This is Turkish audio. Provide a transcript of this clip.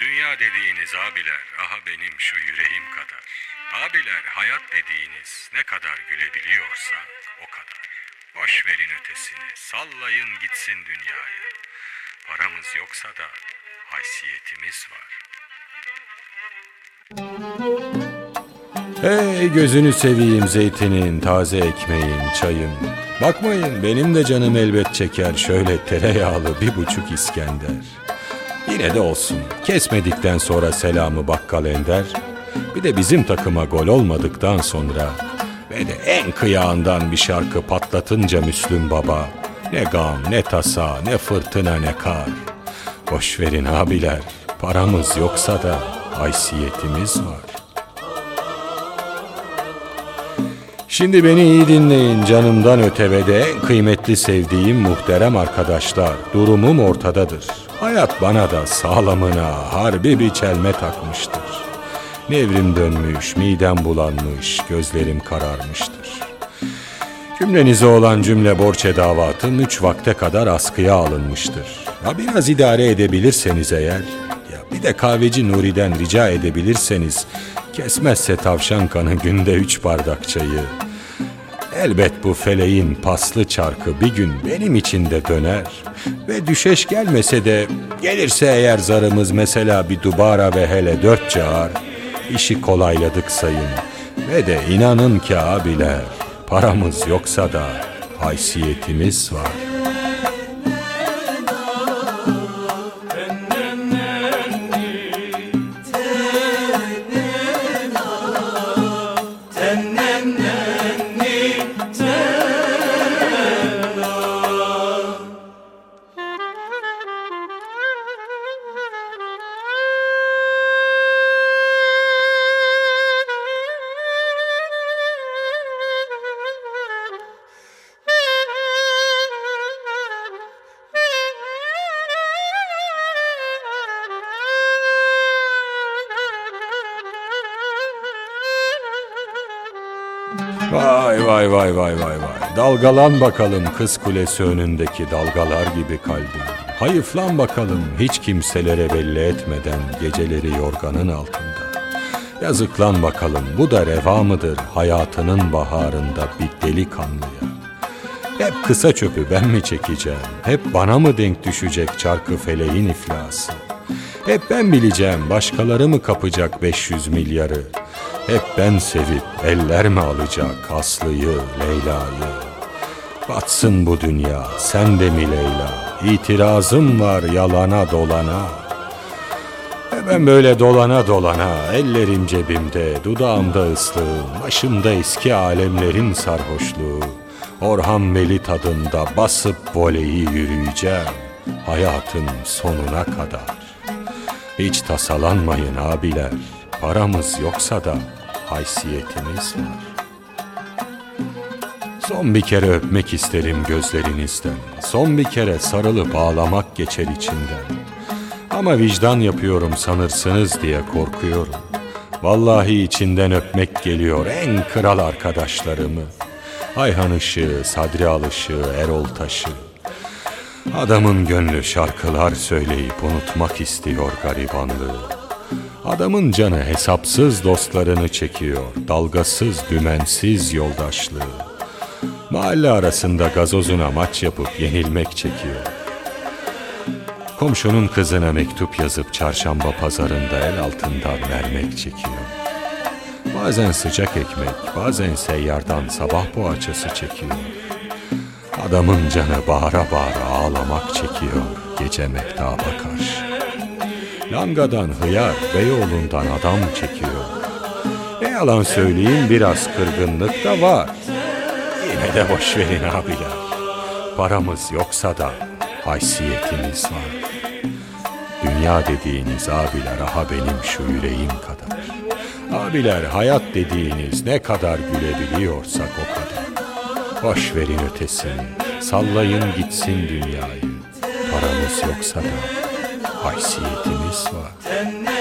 Dünya dediğiniz abiler aha benim şu yüreğim kadar. Abiler hayat dediğiniz ne kadar gülebiliyorsa o kadar. Boş verin ötesini, sallayın gitsin dünyayı. Paramız yoksa da haysiyetimiz var. Hey gözünü seveyim zeytinin, taze ekmeğin, çayın. Bakmayın benim de canım elbet çeker şöyle tereyağlı bir buçuk İskender. Yine de olsun kesmedikten sonra selamı bakkal ender. Bir de bizim takıma gol olmadıktan sonra ve de en kıyağından bir şarkı patlatınca Müslüm Baba. Ne gam, ne tasa, ne fırtına, ne kar. Boş verin abiler, paramız yoksa da haysiyetimiz var. Şimdi beni iyi dinleyin canımdan öte ve de en kıymetli sevdiğim muhterem arkadaşlar. Durumum ortadadır. Hayat bana da sağlamına harbi bir çelme takmıştır. Nevrim dönmüş, midem bulanmış, gözlerim kararmıştır. Cümlenize olan cümle borç edavatım üç vakte kadar askıya alınmıştır. Ya biraz idare edebilirseniz eğer, ya bir de kahveci Nuri'den rica edebilirseniz, kesmezse tavşan kanı günde üç bardak çayı. Elbet bu feleğin paslı çarkı bir gün benim için de döner. Ve düşeş gelmese de gelirse eğer zarımız mesela bir dubara ve hele dört çağır, işi kolayladık sayın. Ve de inanın ki abiler, paramız yoksa da haysiyetimiz var. Vay vay vay vay vay vay. Dalgalan bakalım kız kulesi önündeki dalgalar gibi kalbim. Hayıflan bakalım hiç kimselere belli etmeden geceleri yorganın altında. Yazıklan bakalım bu da reva mıdır hayatının baharında bir delikanlıya. Hep kısa çöpü ben mi çekeceğim? Hep bana mı denk düşecek çarkı feleğin iflası? Hep ben bileceğim başkaları mı kapacak 500 milyarı? Hep ben sevip eller mi alacak Aslı'yı, Leyla'yı? Batsın bu dünya, sen de mi Leyla? İtirazım var yalana dolana. Ve ben böyle dolana dolana, ellerim cebimde, dudağımda ıslığım, başımda eski alemlerin sarhoşluğu. Orhan Veli tadında basıp voleyi yürüyeceğim, hayatın sonuna kadar. Hiç tasalanmayın abiler, paramız yoksa da haysiyetimiz var. Son bir kere öpmek isterim gözlerinizden, son bir kere sarılıp ağlamak geçer içinden. Ama vicdan yapıyorum sanırsınız diye korkuyorum. Vallahi içinden öpmek geliyor en kral arkadaşlarımı. Ayhan Işığı, Sadri Alışığı, Erol Taşı. Adamın gönlü şarkılar söyleyip unutmak istiyor garibanlığı. Adamın canı hesapsız dostlarını çekiyor, dalgasız dümensiz yoldaşlığı. Mahalle arasında gazozuna maç yapıp yenilmek çekiyor. Komşunun kızına mektup yazıp çarşamba pazarında el altından vermek çekiyor. Bazen sıcak ekmek, bazen seyyardan sabah poğaçası çekiyor. Adamın canı bağıra bağıra ağlamak çekiyor gece mehtaba karşı. Langadan hıyar, Beyoğlu'ndan adam çekiyor. Ne yalan söyleyeyim biraz kırgınlık da var. Yine de boş verin abiler. Paramız yoksa da haysiyetimiz var. Dünya dediğiniz abiler aha benim şu yüreğim kadar. Abiler hayat dediğiniz ne kadar gülebiliyorsak o kadar. Boş verin ötesini, sallayın gitsin dünyayı. Paramız yoksa da haysiyetimiz var.